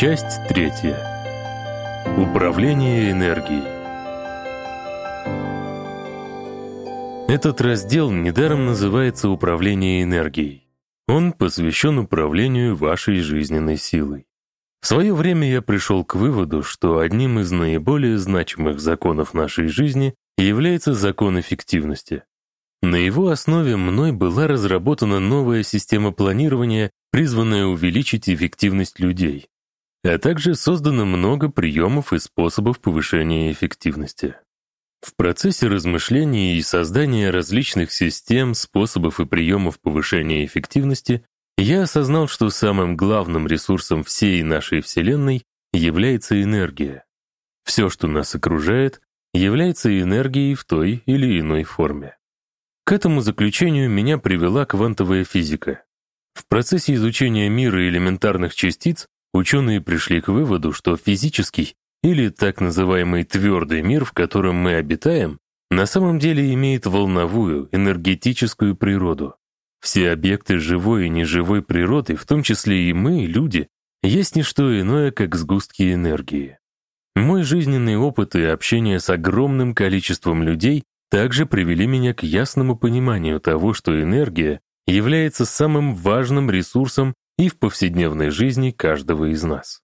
Часть третья. Управление энергией. Этот раздел недаром называется «Управление энергией». Он посвящен управлению вашей жизненной силой. В свое время я пришел к выводу, что одним из наиболее значимых законов нашей жизни является закон эффективности. На его основе мной была разработана новая система планирования, призванная увеличить эффективность людей, а также создано много приемов и способов повышения эффективности. В процессе размышления и создания различных систем, способов и приемов повышения эффективности я осознал, что самым главным ресурсом всей нашей Вселенной является энергия. Все, что нас окружает, является энергией в той или иной форме. К этому заключению меня привела квантовая физика. В процессе изучения мира элементарных частиц ученые пришли к выводу, что физический или так называемый твердый мир, в котором мы обитаем, на самом деле имеет волновую, энергетическую природу. Все объекты живой и неживой природы, в том числе и мы, люди, есть не что иное, как сгустки энергии. Мой жизненный опыт и общение с огромным количеством людей также привели меня к ясному пониманию того, что энергия является самым важным ресурсом и в повседневной жизни каждого из нас.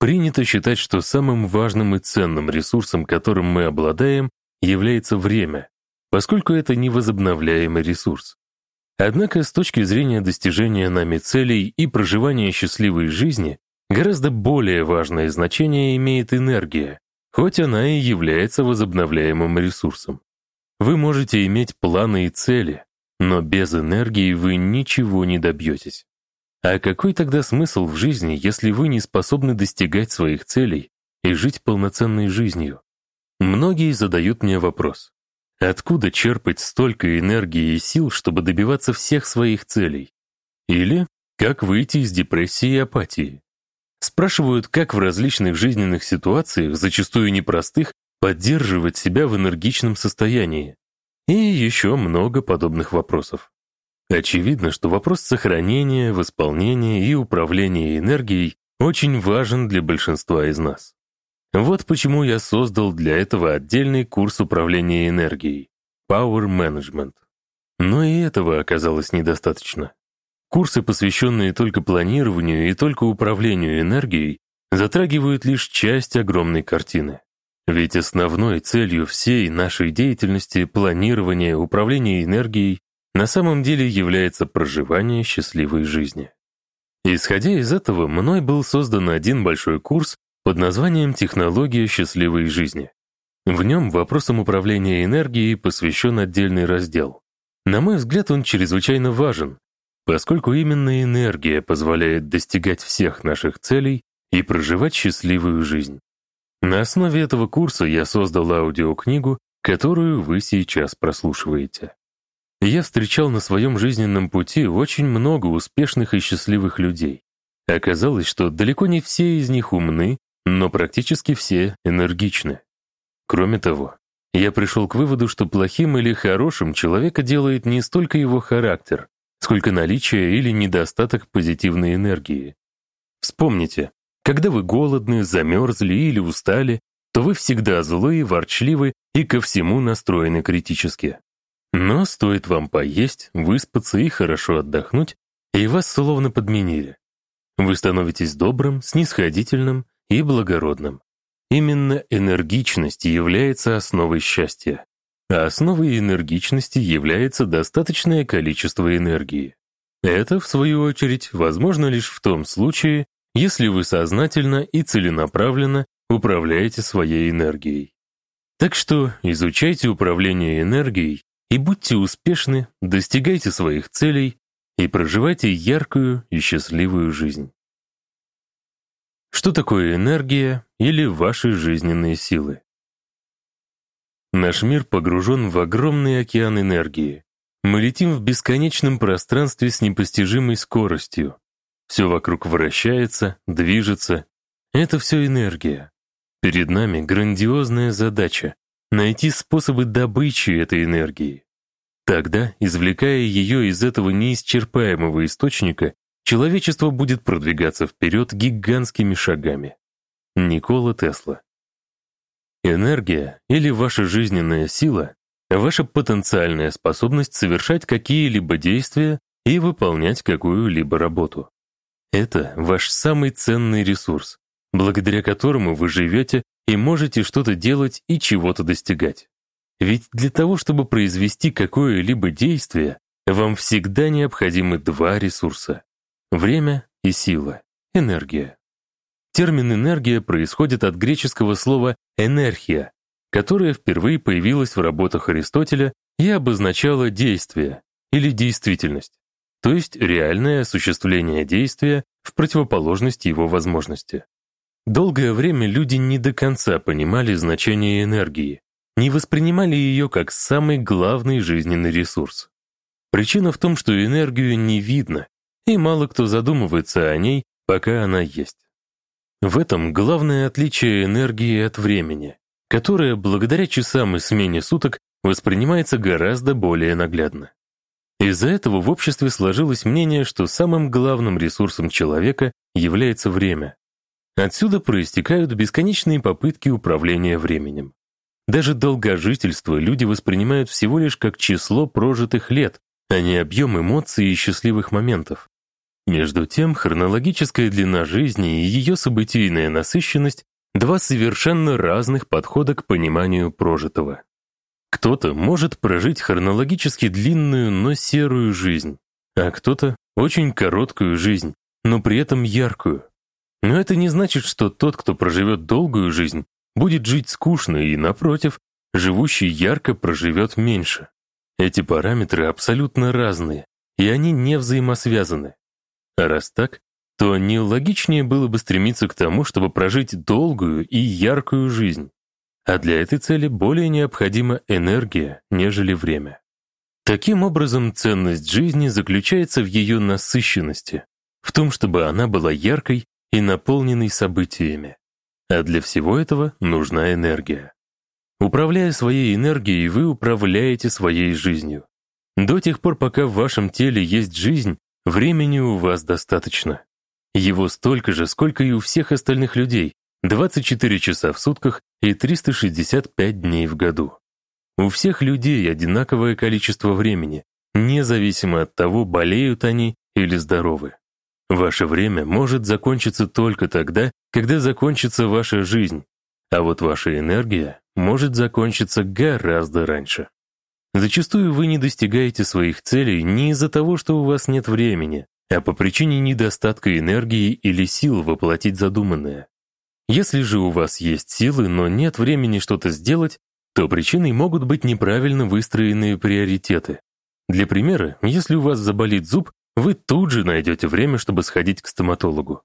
Принято считать, что самым важным и ценным ресурсом, которым мы обладаем, является время, поскольку это невозобновляемый ресурс. Однако с точки зрения достижения нами целей и проживания счастливой жизни, гораздо более важное значение имеет энергия, хоть она и является возобновляемым ресурсом. Вы можете иметь планы и цели, но без энергии вы ничего не добьетесь. А какой тогда смысл в жизни, если вы не способны достигать своих целей и жить полноценной жизнью? Многие задают мне вопрос. Откуда черпать столько энергии и сил, чтобы добиваться всех своих целей? Или как выйти из депрессии и апатии? Спрашивают, как в различных жизненных ситуациях, зачастую непростых, поддерживать себя в энергичном состоянии. И еще много подобных вопросов. Очевидно, что вопрос сохранения, восполнения и управления энергией очень важен для большинства из нас. Вот почему я создал для этого отдельный курс управления энергией — Power Management. Но и этого оказалось недостаточно. Курсы, посвященные только планированию и только управлению энергией, затрагивают лишь часть огромной картины. Ведь основной целью всей нашей деятельности планирования, управления энергией на самом деле является проживание счастливой жизни. Исходя из этого, мной был создан один большой курс под названием «Технология счастливой жизни». В нем вопросам управления энергией посвящен отдельный раздел. На мой взгляд, он чрезвычайно важен, поскольку именно энергия позволяет достигать всех наших целей и проживать счастливую жизнь. На основе этого курса я создал аудиокнигу, которую вы сейчас прослушиваете. Я встречал на своем жизненном пути очень много успешных и счастливых людей. Оказалось, что далеко не все из них умны, но практически все энергичны. Кроме того, я пришел к выводу, что плохим или хорошим человека делает не столько его характер, сколько наличие или недостаток позитивной энергии. Вспомните, когда вы голодны, замерзли или устали, то вы всегда злые, ворчливы и ко всему настроены критически. Но стоит вам поесть, выспаться и хорошо отдохнуть, и вас словно подменили. Вы становитесь добрым, снисходительным и благородным. Именно энергичность является основой счастья. А основой энергичности является достаточное количество энергии. Это, в свою очередь, возможно лишь в том случае, если вы сознательно и целенаправленно управляете своей энергией. Так что изучайте управление энергией и будьте успешны, достигайте своих целей и проживайте яркую и счастливую жизнь. Что такое энергия или ваши жизненные силы? Наш мир погружен в огромный океан энергии. Мы летим в бесконечном пространстве с непостижимой скоростью. Все вокруг вращается, движется. Это все энергия. Перед нами грандиозная задача найти способы добычи этой энергии. Тогда, извлекая ее из этого неисчерпаемого источника, человечество будет продвигаться вперед гигантскими шагами. Никола Тесла. Энергия или ваша жизненная сила — ваша потенциальная способность совершать какие-либо действия и выполнять какую-либо работу. Это ваш самый ценный ресурс, благодаря которому вы живете и можете что-то делать и чего-то достигать. Ведь для того, чтобы произвести какое-либо действие, вам всегда необходимы два ресурса — время и сила, энергия. Термин «энергия» происходит от греческого слова «энергия», которое впервые появилось в работах Аристотеля и обозначало действие или действительность, то есть реальное осуществление действия в противоположность его возможности. Долгое время люди не до конца понимали значение энергии, не воспринимали ее как самый главный жизненный ресурс. Причина в том, что энергию не видно, и мало кто задумывается о ней, пока она есть. В этом главное отличие энергии от времени, которое благодаря часам и смене суток воспринимается гораздо более наглядно. Из-за этого в обществе сложилось мнение, что самым главным ресурсом человека является время. Отсюда проистекают бесконечные попытки управления временем. Даже долгожительство люди воспринимают всего лишь как число прожитых лет, а не объем эмоций и счастливых моментов. Между тем, хронологическая длина жизни и ее событийная насыщенность — два совершенно разных подхода к пониманию прожитого. Кто-то может прожить хронологически длинную, но серую жизнь, а кто-то — очень короткую жизнь, но при этом яркую. Но это не значит, что тот, кто проживет долгую жизнь, будет жить скучно и, напротив, живущий ярко проживет меньше. Эти параметры абсолютно разные, и они не взаимосвязаны. А раз так, то нелогичнее было бы стремиться к тому, чтобы прожить долгую и яркую жизнь. А для этой цели более необходима энергия, нежели время. Таким образом, ценность жизни заключается в ее насыщенности, в том, чтобы она была яркой и наполненной событиями. А для всего этого нужна энергия. Управляя своей энергией, вы управляете своей жизнью. До тех пор, пока в вашем теле есть жизнь, Времени у вас достаточно. Его столько же, сколько и у всех остальных людей, 24 часа в сутках и 365 дней в году. У всех людей одинаковое количество времени, независимо от того, болеют они или здоровы. Ваше время может закончиться только тогда, когда закончится ваша жизнь, а вот ваша энергия может закончиться гораздо раньше. Зачастую вы не достигаете своих целей не из-за того, что у вас нет времени, а по причине недостатка энергии или сил воплотить задуманное. Если же у вас есть силы, но нет времени что-то сделать, то причиной могут быть неправильно выстроенные приоритеты. Для примера, если у вас заболит зуб, вы тут же найдете время, чтобы сходить к стоматологу.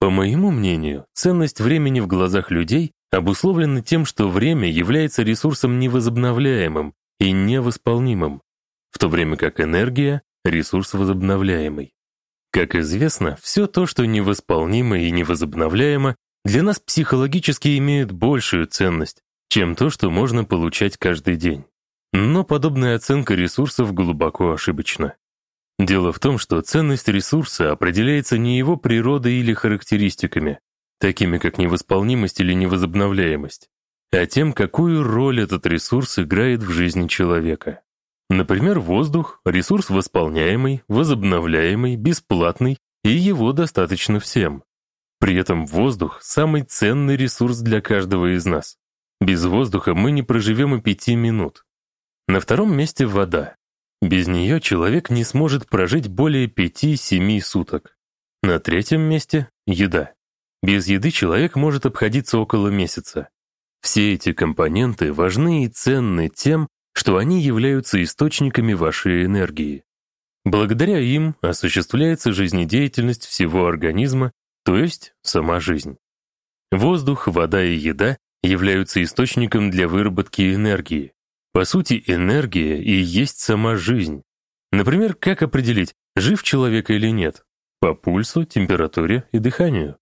По моему мнению, ценность времени в глазах людей обусловлена тем, что время является ресурсом невозобновляемым и невосполнимым, в то время как энергия — ресурс возобновляемый. Как известно, все то, что невосполнимо и невозобновляемо, для нас психологически имеет большую ценность, чем то, что можно получать каждый день. Но подобная оценка ресурсов глубоко ошибочна. Дело в том, что ценность ресурса определяется не его природой или характеристиками, такими как невосполнимость или невозобновляемость, а тем, какую роль этот ресурс играет в жизни человека. Например, воздух — ресурс восполняемый, возобновляемый, бесплатный, и его достаточно всем. При этом воздух — самый ценный ресурс для каждого из нас. Без воздуха мы не проживем и пяти минут. На втором месте вода. Без нее человек не сможет прожить более пяти-семи суток. На третьем месте — еда. Без еды человек может обходиться около месяца. Все эти компоненты важны и ценны тем, что они являются источниками вашей энергии. Благодаря им осуществляется жизнедеятельность всего организма, то есть сама жизнь. Воздух, вода и еда являются источником для выработки энергии. По сути, энергия и есть сама жизнь. Например, как определить, жив человек или нет? По пульсу, температуре и дыханию.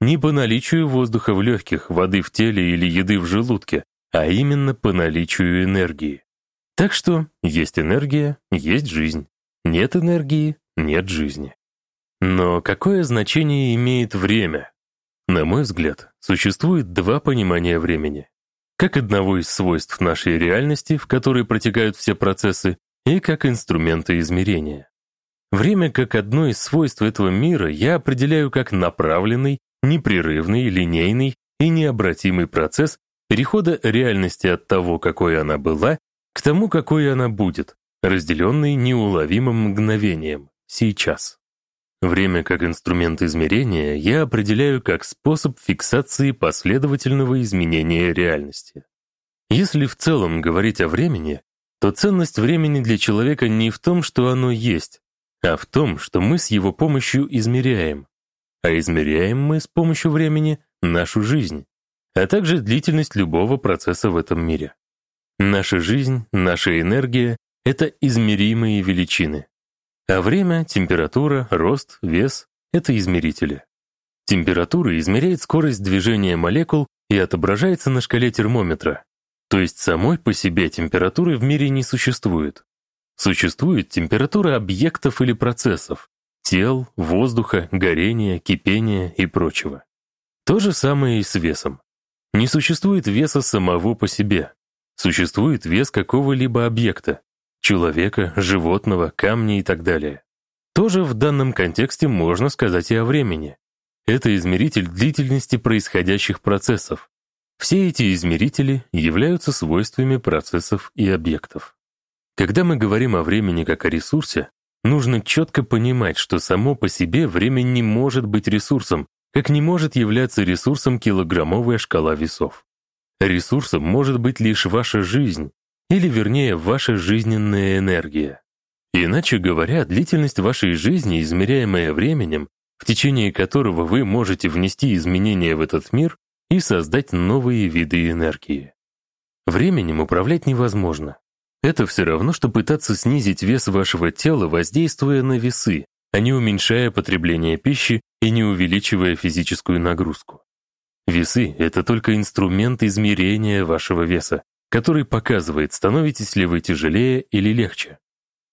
Не по наличию воздуха в легких, воды в теле или еды в желудке, а именно по наличию энергии. Так что есть энергия, есть жизнь. Нет энергии, нет жизни. Но какое значение имеет время? На мой взгляд, существует два понимания времени. Как одного из свойств нашей реальности, в которой протекают все процессы, и как инструмента измерения. Время как одно из свойств этого мира я определяю как направленный, непрерывный, линейный и необратимый процесс перехода реальности от того, какой она была, к тому, какой она будет, разделенный неуловимым мгновением, сейчас. Время как инструмент измерения я определяю как способ фиксации последовательного изменения реальности. Если в целом говорить о времени, то ценность времени для человека не в том, что оно есть, а в том, что мы с его помощью измеряем. А измеряем мы с помощью времени нашу жизнь, а также длительность любого процесса в этом мире. Наша жизнь, наша энергия — это измеримые величины. А время, температура, рост, вес — это измерители. Температура измеряет скорость движения молекул и отображается на шкале термометра. То есть самой по себе температуры в мире не существует. Существует температура объектов или процессов, тел, воздуха, горения, кипения и прочего. То же самое и с весом. Не существует веса самого по себе. Существует вес какого-либо объекта, человека, животного, камня и так далее. Тоже в данном контексте можно сказать и о времени. Это измеритель длительности происходящих процессов. Все эти измерители являются свойствами процессов и объектов. Когда мы говорим о времени как о ресурсе, нужно четко понимать, что само по себе время не может быть ресурсом, как не может являться ресурсом килограммовая шкала весов. Ресурсом может быть лишь ваша жизнь, или вернее ваша жизненная энергия. Иначе говоря, длительность вашей жизни, измеряемая временем, в течение которого вы можете внести изменения в этот мир и создать новые виды энергии. Временем управлять невозможно. Это все равно, что пытаться снизить вес вашего тела, воздействуя на весы, а не уменьшая потребление пищи и не увеличивая физическую нагрузку. Весы — это только инструмент измерения вашего веса, который показывает, становитесь ли вы тяжелее или легче.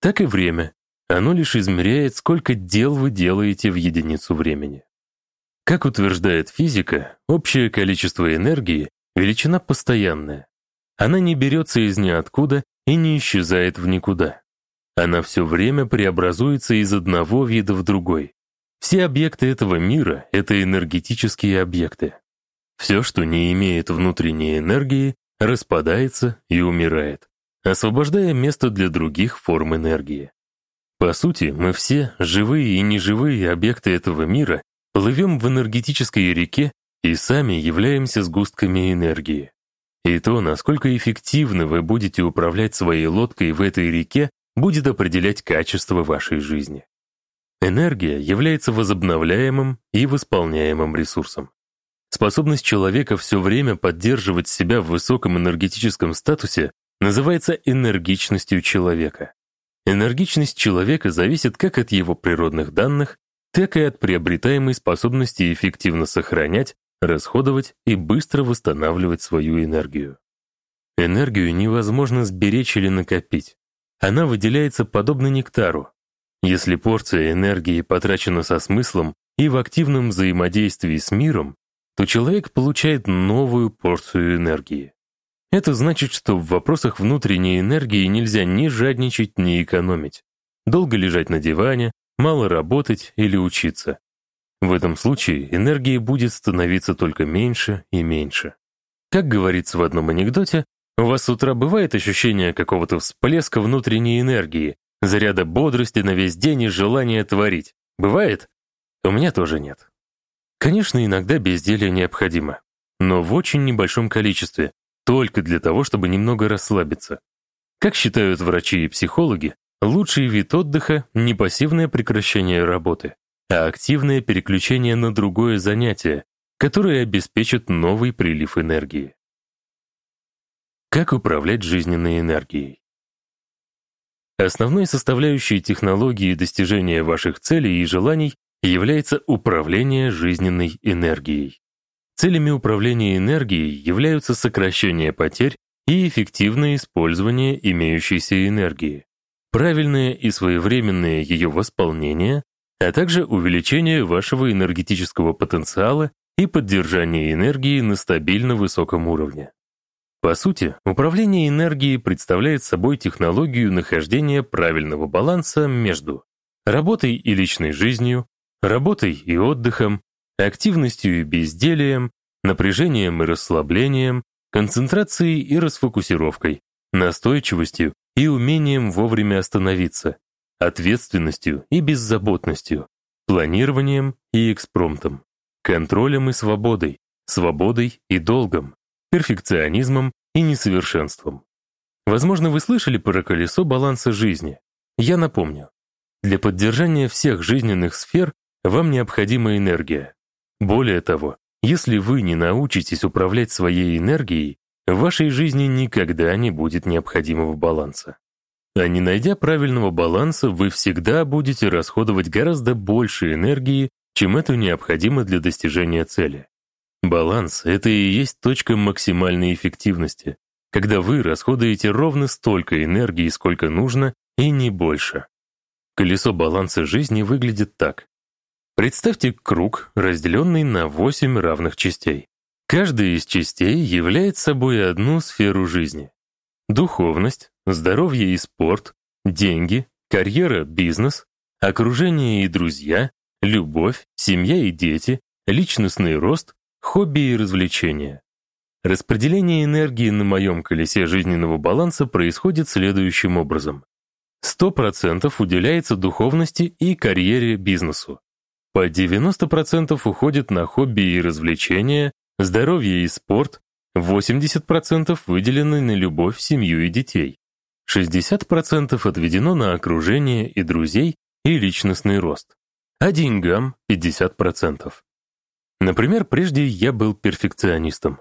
Так и время. Оно лишь измеряет, сколько дел вы делаете в единицу времени. Как утверждает физика, общее количество энергии — величина постоянная. Она не берется из ниоткуда и не исчезает в никуда. Она все время преобразуется из одного вида в другой. Все объекты этого мира — это энергетические объекты. Все, что не имеет внутренней энергии, распадается и умирает, освобождая место для других форм энергии. По сути, мы все, живые и неживые объекты этого мира, плывем в энергетической реке и сами являемся сгустками энергии. И то, насколько эффективно вы будете управлять своей лодкой в этой реке, будет определять качество вашей жизни. Энергия является возобновляемым и восполняемым ресурсом. Способность человека все время поддерживать себя в высоком энергетическом статусе называется энергичностью человека. Энергичность человека зависит как от его природных данных, так и от приобретаемой способности эффективно сохранять, расходовать и быстро восстанавливать свою энергию. Энергию невозможно сберечь или накопить. Она выделяется подобно нектару. Если порция энергии потрачена со смыслом и в активном взаимодействии с миром, то человек получает новую порцию энергии. Это значит, что в вопросах внутренней энергии нельзя ни жадничать, ни экономить. Долго лежать на диване, мало работать или учиться. В этом случае энергии будет становиться только меньше и меньше. Как говорится в одном анекдоте, у вас с утра бывает ощущение какого-то всплеска внутренней энергии, заряда бодрости на весь день и желания творить. Бывает? У меня тоже нет. Конечно, иногда безделье необходимо, но в очень небольшом количестве, только для того, чтобы немного расслабиться. Как считают врачи и психологи, лучший вид отдыха — не пассивное прекращение работы, а активное переключение на другое занятие, которое обеспечит новый прилив энергии. Как управлять жизненной энергией? Основной составляющей технологии достижения ваших целей и желаний является управление жизненной энергией. Целями управления энергией являются сокращение потерь и эффективное использование имеющейся энергии, правильное и своевременное ее восполнение, а также увеличение вашего энергетического потенциала и поддержание энергии на стабильно высоком уровне. По сути, управление энергией представляет собой технологию нахождения правильного баланса между работой и личной жизнью, работой и отдыхом, активностью и безделием, напряжением и расслаблением, концентрацией и расфокусировкой, настойчивостью и умением вовремя остановиться, ответственностью и беззаботностью, планированием и экспромтом, контролем и свободой, свободой и долгом, перфекционизмом и несовершенством. Возможно, вы слышали про колесо баланса жизни. Я напомню. Для поддержания всех жизненных сфер вам необходима энергия. Более того, если вы не научитесь управлять своей энергией, в вашей жизни никогда не будет необходимого баланса. А не найдя правильного баланса, вы всегда будете расходовать гораздо больше энергии, чем это необходимо для достижения цели. Баланс — это и есть точка максимальной эффективности, когда вы расходуете ровно столько энергии, сколько нужно, и не больше. Колесо баланса жизни выглядит так. Представьте круг, разделенный на 8 равных частей. Каждая из частей является собой одну сферу жизни. Духовность, здоровье и спорт, деньги, карьера, бизнес, окружение и друзья, любовь, семья и дети, личностный рост, хобби и развлечения. Распределение энергии на моем колесе жизненного баланса происходит следующим образом. 100% уделяется духовности и карьере бизнесу. По 90% уходит на хобби и развлечения, здоровье и спорт, 80% выделены на любовь, семью и детей. 60% отведено на окружение и друзей и личностный рост. А деньгам 50%. Например, прежде я был перфекционистом.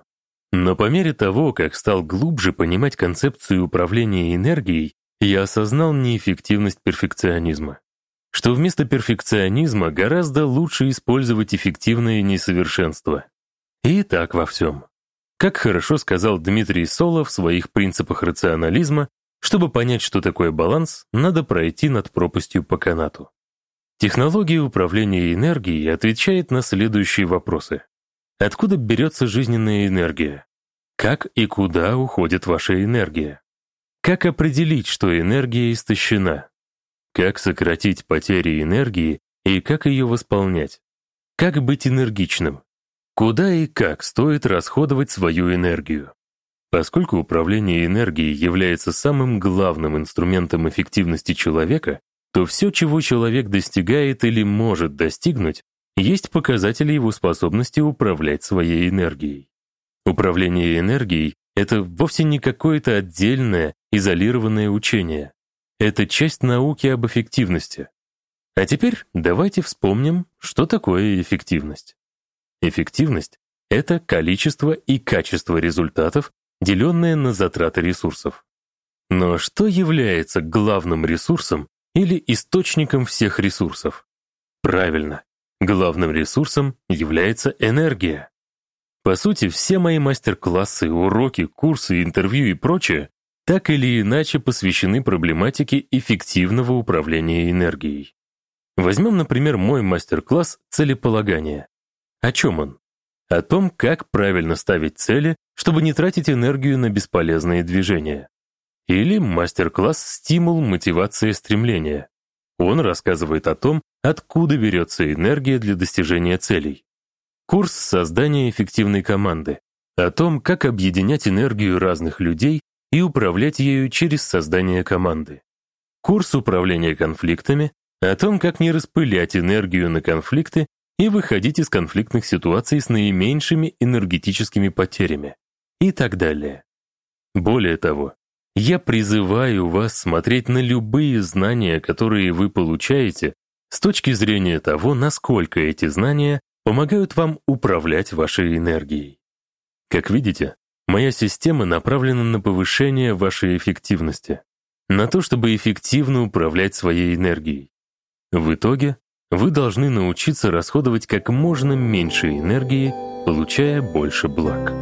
Но по мере того, как стал глубже понимать концепцию управления энергией, я осознал неэффективность перфекционизма. Что вместо перфекционизма гораздо лучше использовать эффективное несовершенство. И так во всем. Как хорошо сказал Дмитрий Соло в своих принципах рационализма, чтобы понять, что такое баланс, надо пройти над пропастью по канату. Технология управления энергией отвечает на следующие вопросы. Откуда берется жизненная энергия? Как и куда уходит ваша энергия? Как определить, что энергия истощена? Как сократить потери энергии и как ее восполнять? Как быть энергичным? Куда и как стоит расходовать свою энергию? Поскольку управление энергией является самым главным инструментом эффективности человека, то все, чего человек достигает или может достигнуть, есть показатели его способности управлять своей энергией. Управление энергией — это вовсе не какое-то отдельное, изолированное учение. Это часть науки об эффективности. А теперь давайте вспомним, что такое эффективность. Эффективность — это количество и качество результатов, деленное на затраты ресурсов. Но что является главным ресурсом или источником всех ресурсов? Правильно, главным ресурсом является энергия. По сути, все мои мастер-классы, уроки, курсы, интервью и прочее так или иначе посвящены проблематике эффективного управления энергией. Возьмем, например, мой мастер-класс «Целеполагание». О чем он? О том, как правильно ставить цели, чтобы не тратить энергию на бесполезные движения. Или мастер-класс «Стимул, мотивация, стремления». Он рассказывает о том, откуда берется энергия для достижения целей. Курс создания эффективной команды. О том, как объединять энергию разных людей и управлять ею через создание команды. Курс управления конфликтами. О том, как не распылять энергию на конфликты и выходить из конфликтных ситуаций с наименьшими энергетическими потерями и так далее. Более того, я призываю вас смотреть на любые знания, которые вы получаете, с точки зрения того, насколько эти знания помогают вам управлять вашей энергией. Как видите, моя система направлена на повышение вашей эффективности, на то, чтобы эффективно управлять своей энергией. В итоге вы должны научиться расходовать как можно меньше энергии, получая больше благ.